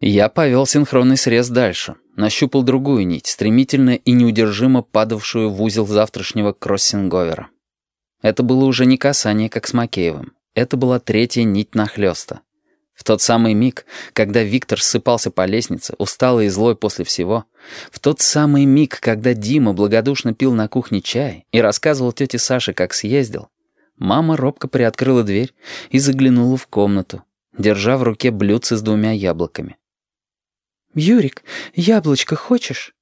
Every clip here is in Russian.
Я повел синхронный срез дальше, нащупал другую нить, стремительно и неудержимо падавшую в узел завтрашнего кроссинговера. Это было уже не касание, как с Макеевым. Это была третья нить нахлёста. В тот самый миг, когда Виктор ссыпался по лестнице, усталый и злой после всего, в тот самый миг, когда Дима благодушно пил на кухне чай и рассказывал тете Саше, как съездил, мама робко приоткрыла дверь и заглянула в комнату, держа в руке блюдце с двумя яблоками. «Юрик, яблочко хочешь?»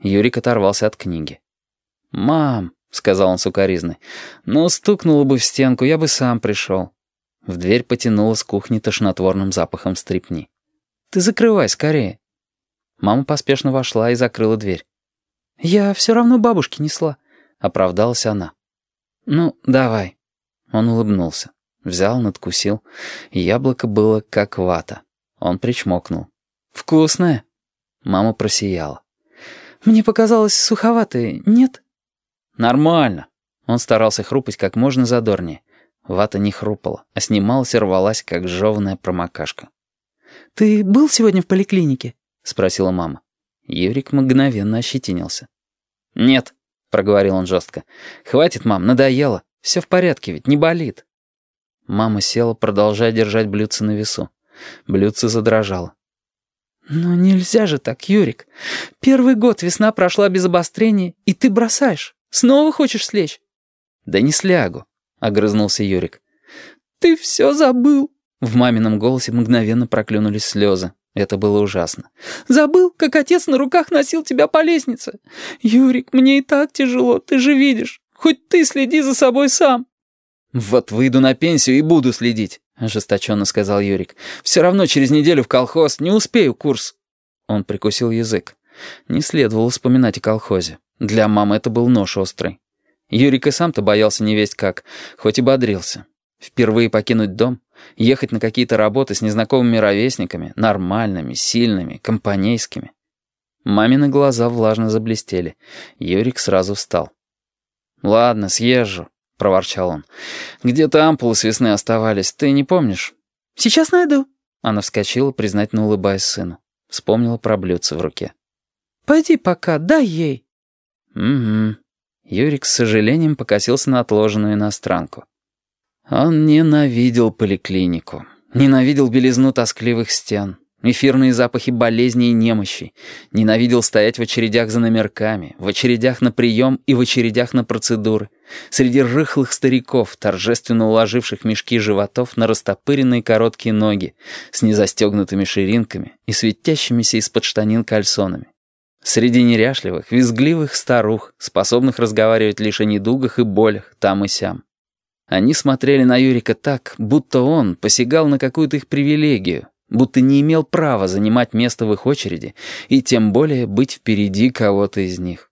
Юрик оторвался от книги. «Мам», — сказал он сукоризной, — «ну, стукнуло бы в стенку, я бы сам пришел». В дверь потянуло с кухни тошнотворным запахом стрипни. «Ты закрывай скорее». Мама поспешно вошла и закрыла дверь. «Я все равно бабушке несла», — оправдалась она. «Ну, давай». Он улыбнулся. Взял, надкусил. Яблоко было как вата. Он причмокнул. «Вкусное?» Мама просияла. «Мне показалось суховатое, нет?» «Нормально». Он старался хрупать как можно задорнее. Вата не хрупала, а снималась и рвалась, как жеванная промокашка. «Ты был сегодня в поликлинике?» — спросила мама. Юрик мгновенно ощетинился. «Нет», — проговорил он жестко. «Хватит, мам, надоело. Все в порядке ведь, не болит». Мама села, продолжая держать блюдце на весу. Блюдце задрожало. «Но нельзя же так, Юрик. Первый год весна прошла без обострения, и ты бросаешь. Снова хочешь слечь?» «Да не слягу», — огрызнулся Юрик. «Ты все забыл». В мамином голосе мгновенно проклюнулись слезы. Это было ужасно. «Забыл, как отец на руках носил тебя по лестнице? Юрик, мне и так тяжело, ты же видишь. Хоть ты следи за собой сам». «Вот выйду на пенсию и буду следить», — ожесточенно сказал Юрик. «Все равно через неделю в колхоз не успею курс». Он прикусил язык. Не следовало вспоминать о колхозе. Для мамы это был нож острый. Юрик и сам-то боялся невесть как, хоть и бодрился. Впервые покинуть дом, ехать на какие-то работы с незнакомыми ровесниками, нормальными, сильными, компанейскими. Мамины глаза влажно заблестели. Юрик сразу встал. «Ладно, съезжу. — проворчал он. «Где-то ампулы с весны оставались, ты не помнишь?» «Сейчас найду». Она вскочила, признательно улыбаясь сыну. Вспомнила про блюдце в руке. «Пойди пока, дай ей». «Угу». Юрик с сожалением покосился на отложенную иностранку. Он ненавидел поликлинику. Ненавидел белизну тоскливых стен эфирные запахи болезней и немощи. Ненавидел стоять в очередях за номерками, в очередях на прием и в очередях на процедуры. Среди рыхлых стариков, торжественно уложивших мешки животов на растопыренные короткие ноги, с незастегнутыми ширинками и светящимися из-под штанин кальсонами. Среди неряшливых, визгливых старух, способных разговаривать лишь о недугах и болях там и сям. Они смотрели на Юрика так, будто он посягал на какую-то их привилегию, будто не имел права занимать место в их очереди и тем более быть впереди кого-то из них.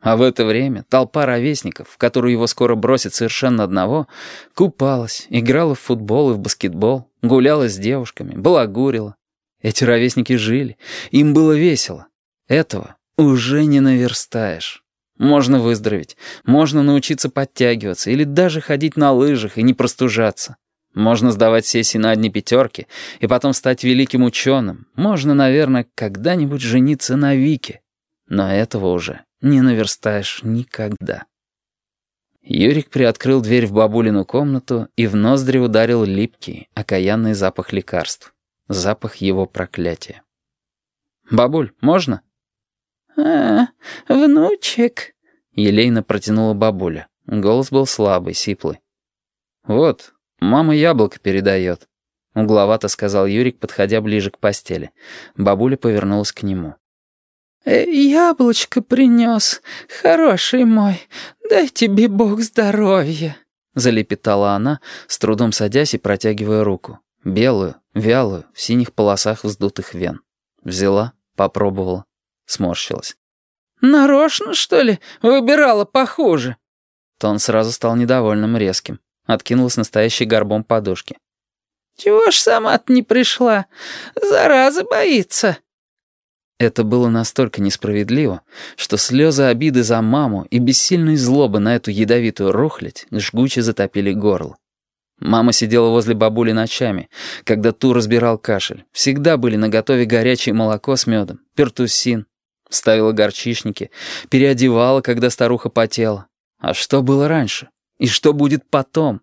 А в это время толпа ровесников, в которую его скоро бросит совершенно одного, купалась, играла в футбол и в баскетбол, гуляла с девушками, балагурила. Эти ровесники жили, им было весело. Этого уже не наверстаешь. Можно выздороветь, можно научиться подтягиваться или даже ходить на лыжах и не простужаться. Можно сдавать сессии на одни пятерки и потом стать великим ученым. Можно, наверное, когда-нибудь жениться на Вике. Но этого уже не наверстаешь никогда. Юрик приоткрыл дверь в бабулину комнату и в ноздри ударил липкий, окаянный запах лекарств. Запах его проклятия. «Бабуль, можно?» «А, внучек», — елейно протянула бабуля. Голос был слабый, сиплый. «Вот, «Мама яблоко передает», — угловато сказал Юрик, подходя ближе к постели. Бабуля повернулась к нему. «Э, «Яблочко принес, хороший мой, дай тебе Бог здоровья», — залепетала она, с трудом садясь и протягивая руку. Белую, вялую, в синих полосах вздутых вен. Взяла, попробовала, сморщилась. «Нарочно, что ли, выбирала похуже?» Тон сразу стал недовольным резким. Откинулась настоящей горбом подушки. «Чего ж сама-то не пришла? Зараза боится». Это было настолько несправедливо, что слезы обиды за маму и бессильной злобы на эту ядовитую рухлядь жгуче затопили горло. Мама сидела возле бабули ночами, когда ту разбирал кашель. Всегда были наготове горячее молоко с медом, пертусин. Ставила горчишники, переодевала, когда старуха потела. А что было раньше? И что будет потом?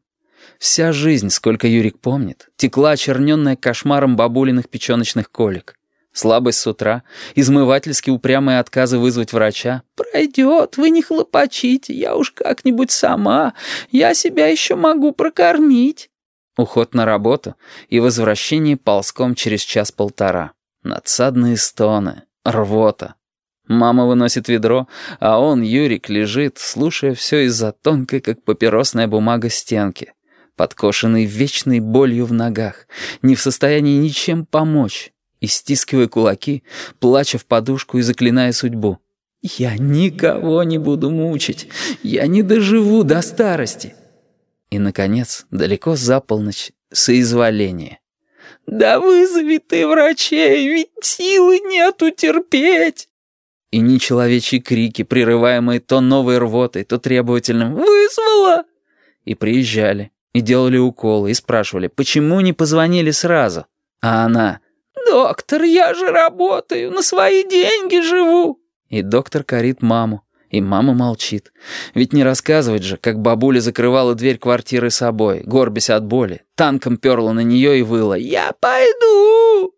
Вся жизнь, сколько Юрик помнит, текла очерненная кошмаром бабулиных печеночных колик. Слабость с утра, измывательски упрямые отказы вызвать врача. «Пройдет, вы не хлопочите, я уж как-нибудь сама, я себя еще могу прокормить». Уход на работу и возвращение ползком через час-полтора. Надсадные стоны, рвота. Мама выносит ведро, а он, Юрик, лежит, слушая все из-за тонкой, как папиросная бумага, стенки. Подкошенный вечной болью в ногах, не в состоянии ничем помочь и, стискивая кулаки, плача в подушку и заклиная судьбу. «Я никого не буду мучить. Я не доживу до старости». И, наконец, далеко за полночь, соизволение. «Да вызови ты врачей, ведь силы нету терпеть!» И нечеловечьи крики, прерываемые то новой рвотой, то требовательным «Вызвала!» И приезжали, и делали уколы, и спрашивали, почему не позвонили сразу. А она «Доктор, я же работаю, на свои деньги живу». И доктор корит маму, и мама молчит. Ведь не рассказывать же, как бабуля закрывала дверь квартиры собой, горбясь от боли, танком перла на нее и выла «Я пойду».